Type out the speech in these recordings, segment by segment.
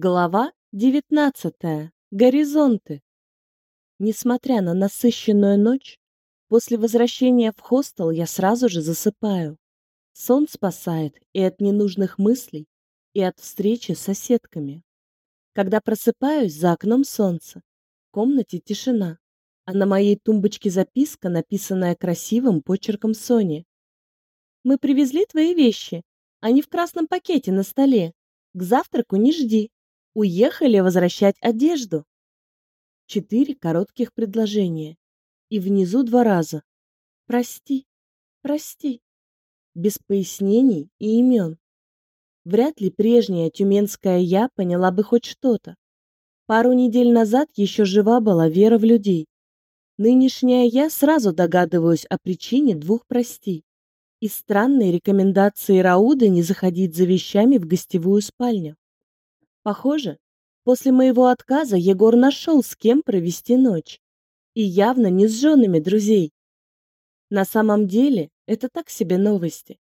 Глава 19. Горизонты. Несмотря на насыщенную ночь, после возвращения в хостел я сразу же засыпаю. Сон спасает и от ненужных мыслей, и от встречи с соседками. Когда просыпаюсь, за окном солнце, в комнате тишина, а на моей тумбочке записка, написанная красивым почерком Сони. «Мы привезли твои вещи, они в красном пакете на столе. К завтраку не жди, Уехали возвращать одежду. Четыре коротких предложения. И внизу два раза. Прости, прости. Без пояснений и имен. Вряд ли прежняя тюменская я поняла бы хоть что-то. Пару недель назад еще жива была вера в людей. Нынешняя я сразу догадываюсь о причине двух прости и странной рекомендации Рауды не заходить за вещами в гостевую спальню. Похоже, после моего отказа Егор нашел с кем провести ночь. И явно не с женами друзей. На самом деле, это так себе новости.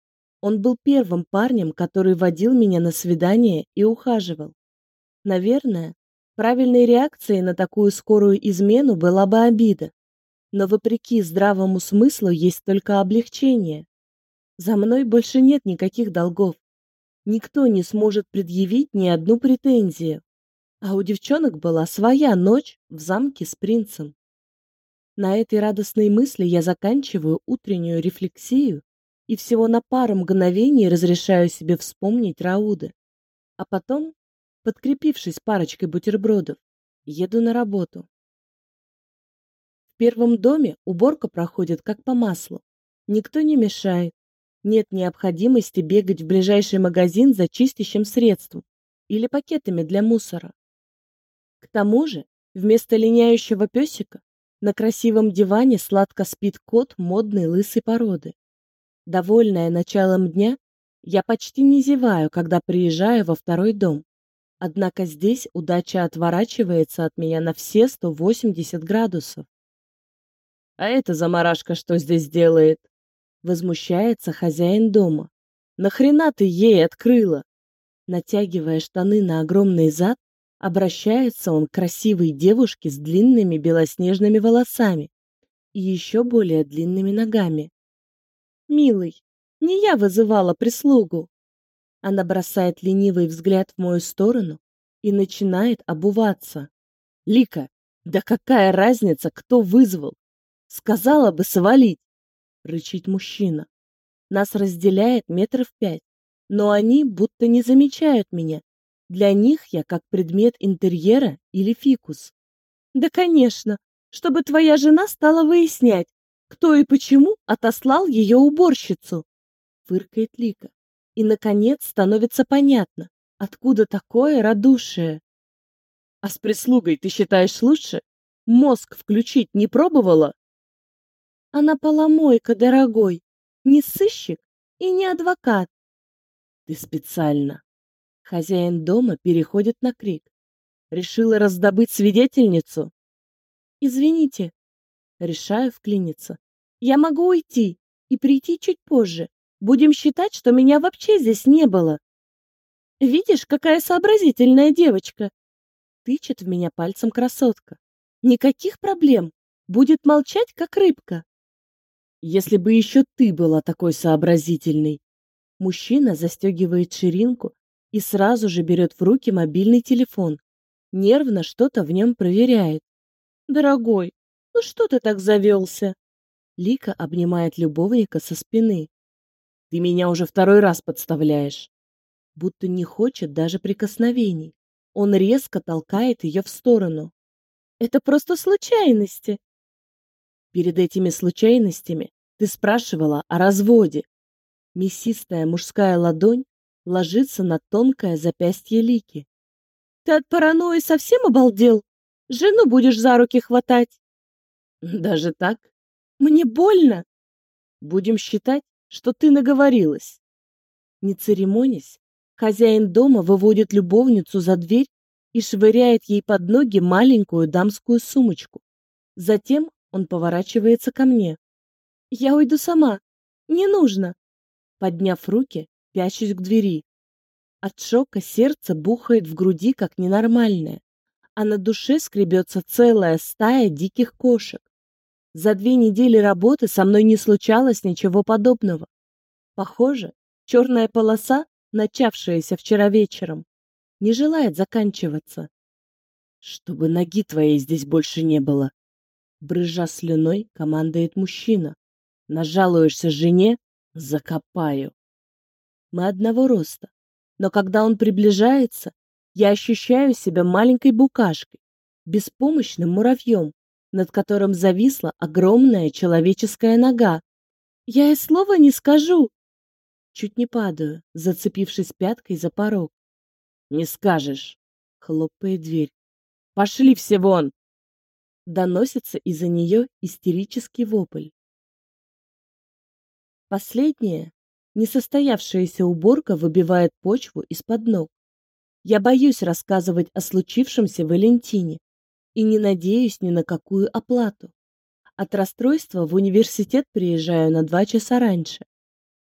Он был первым парнем, который водил меня на свидание и ухаживал. Наверное, правильной реакцией на такую скорую измену была бы обида. Но вопреки здравому смыслу есть только облегчение. За мной больше нет никаких долгов никто не сможет предъявить ни одну претензию. А у девчонок была своя ночь в замке с принцем. На этой радостной мысли я заканчиваю утреннюю рефлексию и всего на пару мгновений разрешаю себе вспомнить Рауды. А потом, подкрепившись парочкой бутербродов, еду на работу. В первом доме уборка проходит как по маслу. Никто не мешает, нет необходимости бегать в ближайший магазин за чистящим средством или пакетами для мусора. К тому же, вместо линяющего песика на красивом диване сладко спит кот модной лысой породы. Довольная началом дня, я почти не зеваю, когда приезжаю во второй дом. Однако здесь удача отворачивается от меня на все 180 градусов. А эта заморашка что здесь делает? Возмущается хозяин дома. Нахрена ты ей открыла? Натягивая штаны на огромный зад, обращается он к красивой девушке с длинными белоснежными волосами и еще более длинными ногами. «Милый, не я вызывала прислугу!» Она бросает ленивый взгляд в мою сторону и начинает обуваться. «Лика, да какая разница, кто вызвал? Сказала бы свалить!» — рычит мужчина. Нас разделяет метров пять, но они будто не замечают меня. Для них я как предмет интерьера или фикус. Да, конечно, чтобы твоя жена стала выяснять, кто и почему отослал ее уборщицу, фыркает Лика. И, наконец, становится понятно, откуда такое радушие. А с прислугой ты считаешь лучше? Мозг включить не пробовала? Она поломойка, дорогой, не сыщик и не адвокат. Ты специально. Хозяин дома переходит на крик. Решила раздобыть свидетельницу? Извините. Решаю вклиниться. Я могу уйти и прийти чуть позже. Будем считать, что меня вообще здесь не было. Видишь, какая сообразительная девочка. Тычет в меня пальцем красотка. Никаких проблем. Будет молчать, как рыбка. Если бы еще ты была такой сообразительной. Мужчина застегивает ширинку и сразу же берет в руки мобильный телефон. Нервно что-то в нем проверяет. Дорогой, ну что ты так завелся? Лика обнимает любовника со спины. Ты меня уже второй раз подставляешь. Будто не хочет даже прикосновений. Он резко толкает ее в сторону. Это просто случайности. Перед этими случайностями ты спрашивала о разводе. Мясистая мужская ладонь ложится на тонкое запястье Лики. Ты от паранойи совсем обалдел? Жену будешь за руки хватать? Даже так? Мне больно. Будем считать, что ты наговорилась. Не церемонясь, хозяин дома выводит любовницу за дверь и швыряет ей под ноги маленькую дамскую сумочку. Затем он поворачивается ко мне. Я уйду сама. Не нужно. Подняв руки, пячусь к двери. От шока сердце бухает в груди, как ненормальное, а на душе скребется целая стая диких кошек. За две недели работы со мной не случалось ничего подобного. Похоже, черная полоса, начавшаяся вчера вечером, не желает заканчиваться. Чтобы ноги твоей здесь больше не было. Брыжа слюной, командует мужчина. Нажалуешься жене — закопаю. Мы одного роста, но когда он приближается, я ощущаю себя маленькой букашкой, беспомощным муравьем, над которым зависла огромная человеческая нога. Я и слова не скажу. Чуть не падаю, зацепившись пяткой за порог. Не скажешь, хлопает дверь. Пошли все вон! Доносится из-за нее истерический вопль. Последняя, несостоявшаяся уборка выбивает почву из-под ног. Я боюсь рассказывать о случившемся Валентине и не надеюсь ни на какую оплату. От расстройства в университет приезжаю на два часа раньше.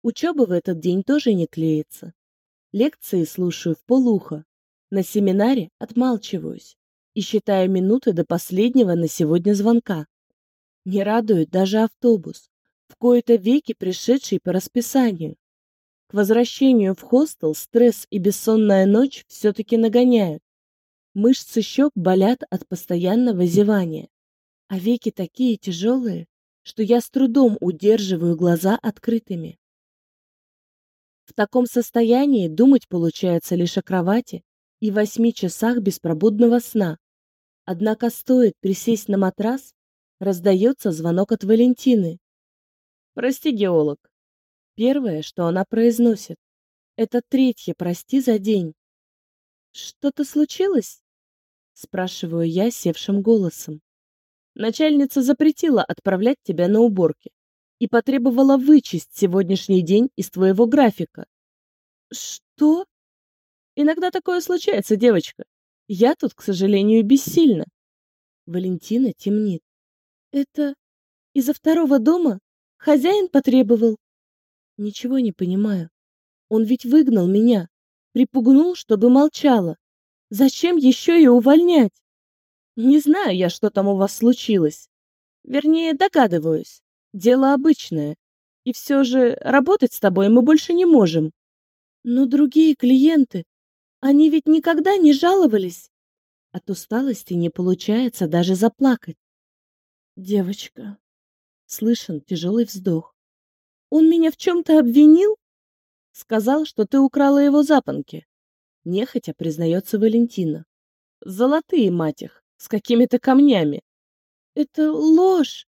Учеба в этот день тоже не клеится. Лекции слушаю в полухо. На семинаре отмалчиваюсь и считаю минуты до последнего на сегодня звонка. Не радует даже автобус, в кои-то веки пришедший по расписанию. К возвращению в хостел стресс и бессонная ночь все-таки нагоняют. Мышцы щек болят от постоянного зевания, а веки такие тяжелые, что я с трудом удерживаю глаза открытыми. В таком состоянии думать получается лишь о кровати и восьми часах беспробудного сна. Однако стоит присесть на матрас, раздается звонок от Валентины. «Прости, геолог». Первое, что она произносит, это третье «прости» за день. «Что-то случилось?» Спрашиваю я севшим голосом. Начальница запретила отправлять тебя на уборки и потребовала вычесть сегодняшний день из твоего графика. Что? Иногда такое случается, девочка. Я тут, к сожалению, бессильна. Валентина темнит. Это из-за второго дома хозяин потребовал? Ничего не понимаю. Он ведь выгнал меня, припугнул, чтобы молчала. Зачем еще и увольнять? Не знаю я, что там у вас случилось. Вернее, догадываюсь. Дело обычное. И все же работать с тобой мы больше не можем. Но другие клиенты, они ведь никогда не жаловались. От усталости не получается даже заплакать. Девочка. Слышен тяжелый вздох. Он меня в чем-то обвинил? Сказал, что ты украла его запонки. Нехотя признается Валентина. Золотые, мать их, с какими-то камнями. Это ложь.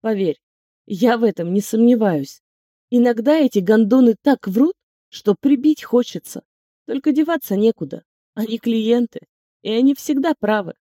Поверь, я в этом не сомневаюсь. Иногда эти гондоны так врут, что прибить хочется. Только деваться некуда. Они клиенты, и они всегда правы.